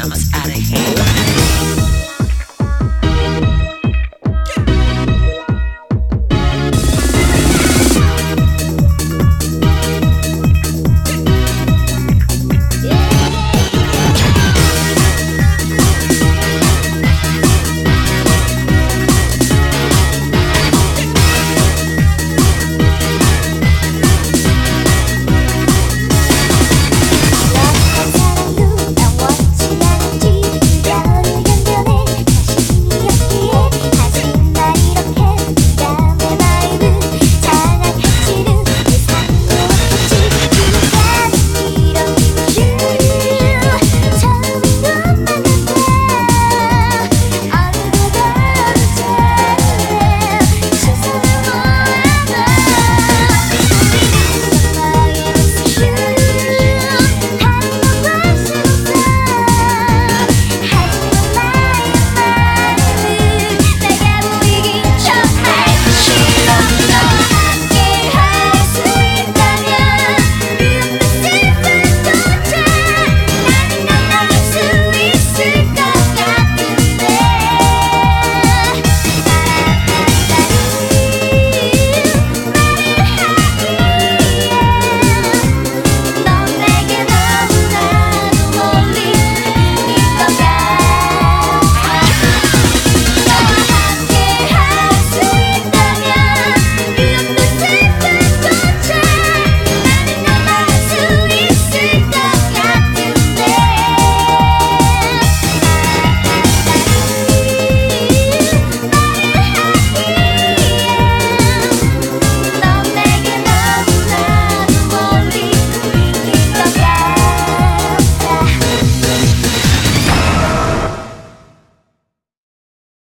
programmer's out of here.